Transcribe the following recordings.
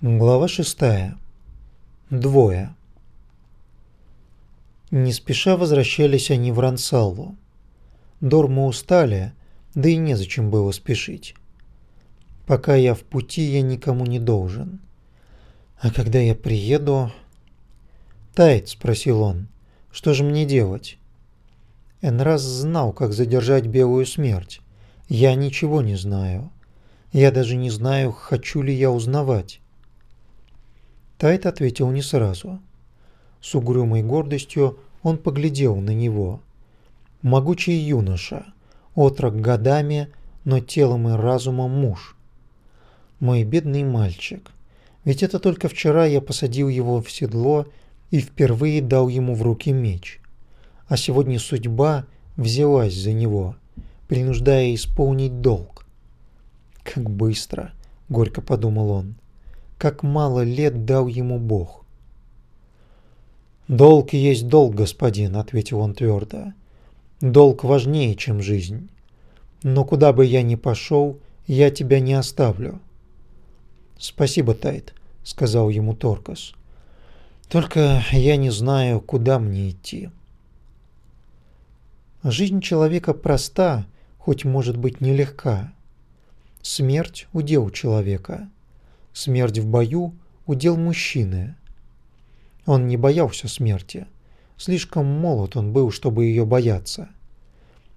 Глава шестая. Двое. Не спеша возвращались они в Рансаллу. Дормы устали, да и незачем было спешить. Пока я в пути, я никому не должен. А когда я приеду... «Тайт», — спросил он, — «что же мне делать?» Энраз знал, как задержать белую смерть. Я ничего не знаю. Я даже не знаю, хочу ли я узнавать. Тайт ответил не сразу. С угрюмой гордостью он поглядел на него. Могучий юноша, отрок годами, но телом и разумом муж. Мой бедный мальчик. Ведь это только вчера я посадил его в седло и впервые дал ему в руки меч. А сегодня судьба взялась за него, принуждая исполнить долг. Как быстро, горько подумал он как мало лет дал ему Бог. «Долг есть долг, господин», — ответил он твердо. «Долг важнее, чем жизнь. Но куда бы я ни пошел, я тебя не оставлю». «Спасибо, Тайт», — сказал ему Торкас. «Только я не знаю, куда мне идти». Жизнь человека проста, хоть может быть нелегка. Смерть – удел человека. Смерть в бою – удел мужчины. Он не боялся смерти. Слишком молод он был, чтобы ее бояться.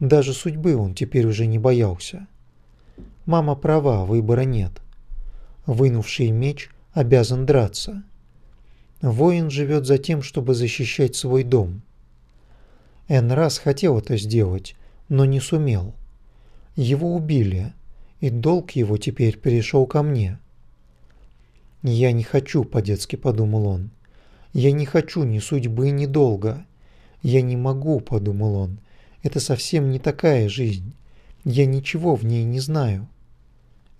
Даже судьбы он теперь уже не боялся. Мама права, выбора нет. Вынувший меч обязан драться. Воин живет за тем, чтобы защищать свой дом. Эн раз хотел это сделать, но не сумел. Его убили, и долг его теперь перешел ко мне. «Я не хочу», – по-детски подумал он. «Я не хочу ни судьбы, ни долга. Я не могу», – подумал он. «Это совсем не такая жизнь. Я ничего в ней не знаю».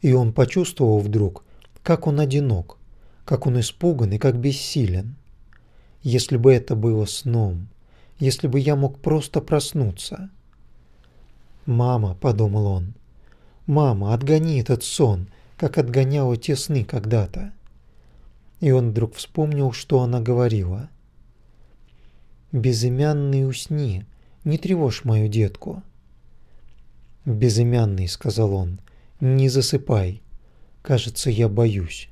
И он почувствовал вдруг, как он одинок, как он испуган и как бессилен. Если бы это было сном, если бы я мог просто проснуться. «Мама», – подумал он, – «мама, отгони этот сон, как отгоняла те сны когда-то». И он вдруг вспомнил, что она говорила. «Безымянный усни, не тревожь мою детку». «Безымянный», — сказал он, — «не засыпай. Кажется, я боюсь».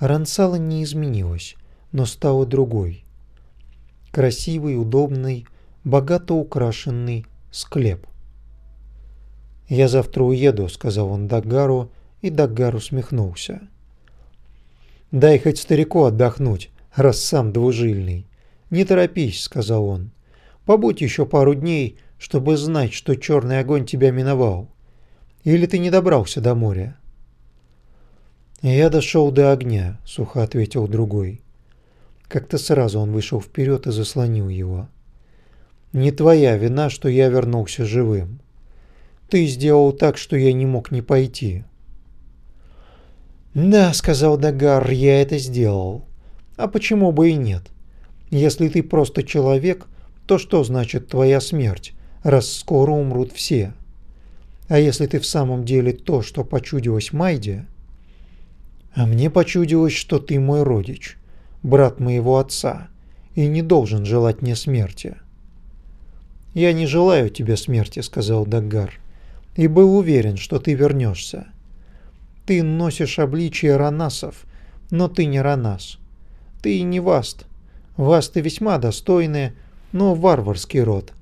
Рансала не изменилась, но стала другой. Красивый, удобный, богато украшенный склеп. «Я завтра уеду», — сказал он Дагару, и Даггар усмехнулся. Дай хоть старику отдохнуть, раз сам двужильный. Не торопись, сказал он. Побудь еще пару дней, чтобы знать, что черный огонь тебя миновал. Или ты не добрался до моря? Я дошел до огня, сухо ответил другой. Как-то сразу он вышел вперед и заслонил его. Не твоя вина, что я вернулся живым. Ты сделал так, что я не мог не пойти. «Да», — сказал Дагар, — «я это сделал. А почему бы и нет? Если ты просто человек, то что значит твоя смерть, раз скоро умрут все? А если ты в самом деле то, что почудилось Майде? А мне почудилось, что ты мой родич, брат моего отца, и не должен желать мне смерти». «Я не желаю тебе смерти», — сказал Дагар, — «и был уверен, что ты вернешься. Ты носишь обличие ранасов, но ты не ранас. Ты не васт. Васты весьма достойные, но варварский род.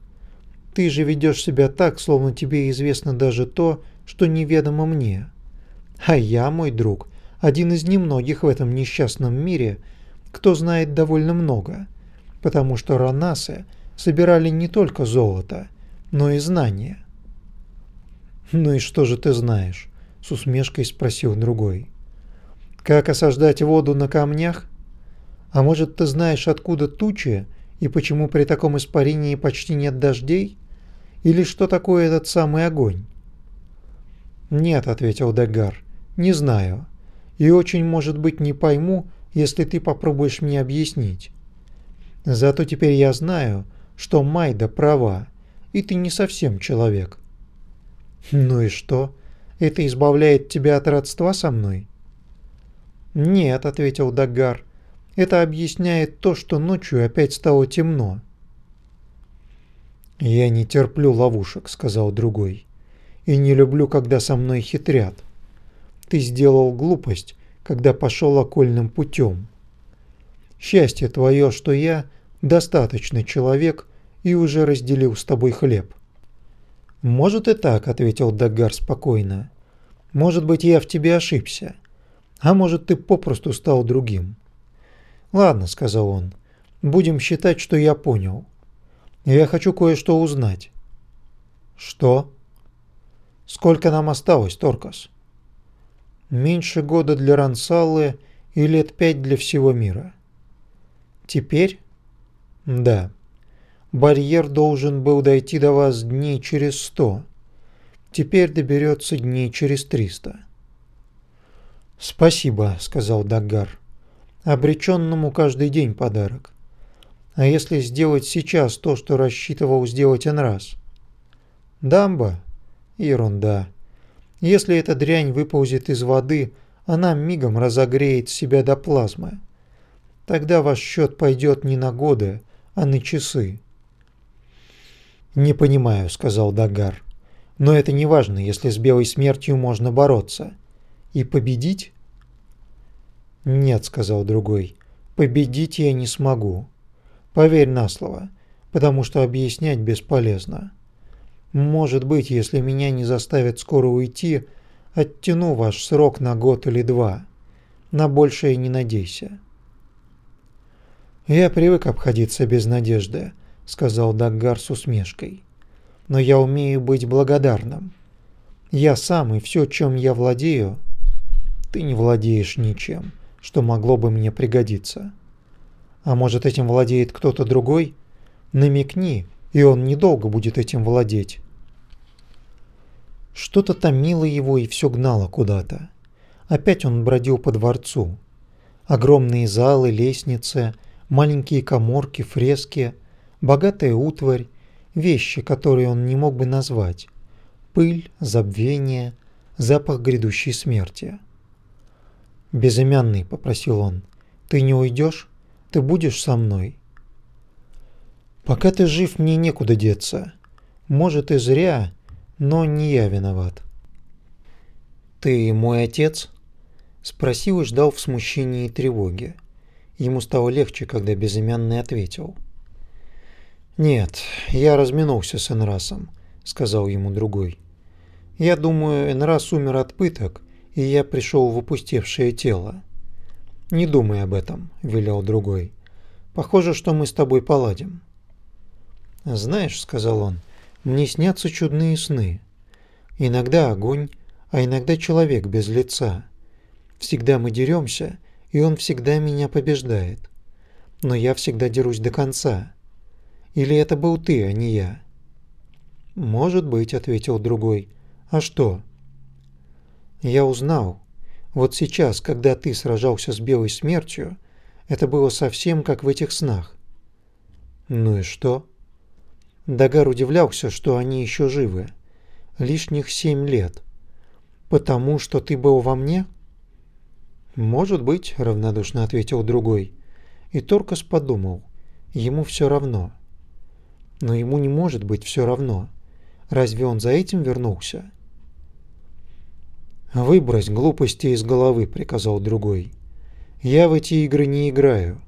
Ты же ведешь себя так, словно тебе известно даже то, что неведомо мне. А я, мой друг, один из немногих в этом несчастном мире, кто знает довольно много, потому что ранасы собирали не только золото, но и знания. Ну и что же ты знаешь? С усмешкой спросил другой. Как осаждать воду на камнях? А может, ты знаешь, откуда тучи и почему при таком испарении почти нет дождей? Или что такое этот самый огонь? Нет, ответил Дагар. Не знаю. И очень, может быть, не пойму, если ты попробуешь мне объяснить. Зато теперь я знаю, что Майда права, и ты не совсем человек. Ну и что? Это избавляет тебя от родства со мной? «Нет», — ответил Дагар. «Это объясняет то, что ночью опять стало темно». «Я не терплю ловушек», — сказал другой. «И не люблю, когда со мной хитрят. Ты сделал глупость, когда пошел окольным путем. Счастье твое, что я достаточный человек и уже разделил с тобой хлеб». «Может и так», — ответил Дагар спокойно. «Может быть, я в тебе ошибся. А может, ты попросту стал другим». «Ладно», — сказал он, — «будем считать, что я понял. Я хочу кое-что узнать». «Что?» «Сколько нам осталось, Торкас?» «Меньше года для Рансаллы и лет пять для всего мира». «Теперь?» «Да». Барьер должен был дойти до вас дней через сто. Теперь доберется дней через триста. «Спасибо», — сказал Даггар. «Обреченному каждый день подарок. А если сделать сейчас то, что рассчитывал сделать Энраз?» «Дамба?» «Ерунда. Если эта дрянь выползет из воды, она мигом разогреет себя до плазмы. Тогда ваш счет пойдет не на годы, а на часы. «Не понимаю», — сказал Дагар. «Но это не важно, если с белой смертью можно бороться. И победить?» «Нет», — сказал другой. «Победить я не смогу. Поверь на слово, потому что объяснять бесполезно. Может быть, если меня не заставят скоро уйти, оттяну ваш срок на год или два. На большее не надейся». Я привык обходиться без надежды, — сказал Даггар с усмешкой. «Но я умею быть благодарным. Я сам и все, чем я владею, ты не владеешь ничем, что могло бы мне пригодиться. А может, этим владеет кто-то другой? Намекни, и он недолго будет этим владеть». Что-то томило его и все гнало куда-то. Опять он бродил по дворцу. Огромные залы, лестницы, маленькие коморки, фрески — богатая утварь, вещи, которые он не мог бы назвать, пыль, забвение, запах грядущей смерти. «Безымянный», — попросил он, — «ты не уйдешь? Ты будешь со мной?» «Пока ты жив, мне некуда деться. Может, и зря, но не я виноват». «Ты мой отец?» — спросил и ждал в смущении и тревоге. Ему стало легче, когда безымянный ответил — «Нет, я разминулся с Энрасом», — сказал ему другой. «Я думаю, Энрас умер от пыток, и я пришел в опустевшее тело». «Не думай об этом», — велел другой. «Похоже, что мы с тобой поладим». «Знаешь», — сказал он, — «мне снятся чудные сны. Иногда огонь, а иногда человек без лица. Всегда мы деремся, и он всегда меня побеждает. Но я всегда дерусь до конца. Или это был ты, а не я?» «Может быть», — ответил другой. «А что?» «Я узнал. Вот сейчас, когда ты сражался с белой смертью, это было совсем как в этих снах». «Ну и что?» Дагар удивлялся, что они еще живы. Лишних семь лет. «Потому что ты был во мне?» «Может быть», — равнодушно ответил другой. И Торкас подумал. Ему все равно. Но ему не может быть все равно. Разве он за этим вернулся? «Выбрось глупости из головы», — приказал другой. «Я в эти игры не играю,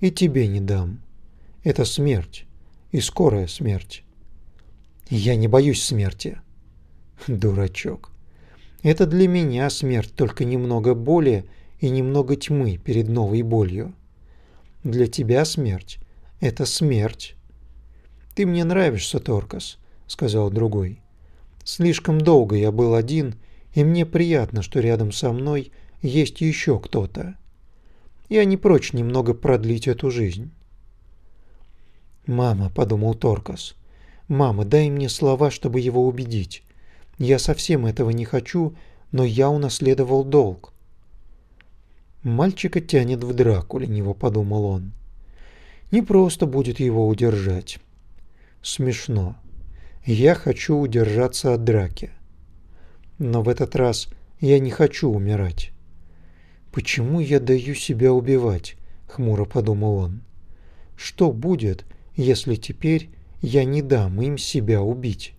и тебе не дам. Это смерть, и скорая смерть». «Я не боюсь смерти». «Дурачок. Это для меня смерть, только немного боли и немного тьмы перед новой болью. Для тебя смерть — это смерть, «Ты мне нравишься, Торкас», — сказал другой. «Слишком долго я был один, и мне приятно, что рядом со мной есть еще кто-то. Я не прочь немного продлить эту жизнь». «Мама», — подумал Торкас, — «мама, дай мне слова, чтобы его убедить. Я совсем этого не хочу, но я унаследовал долг». «Мальчика тянет в драку», — лениво подумал он. «Не просто будет его удержать» смешно. Я хочу удержаться от драки. Но в этот раз я не хочу умирать. «Почему я даю себя убивать?» – хмуро подумал он. «Что будет, если теперь я не дам им себя убить?»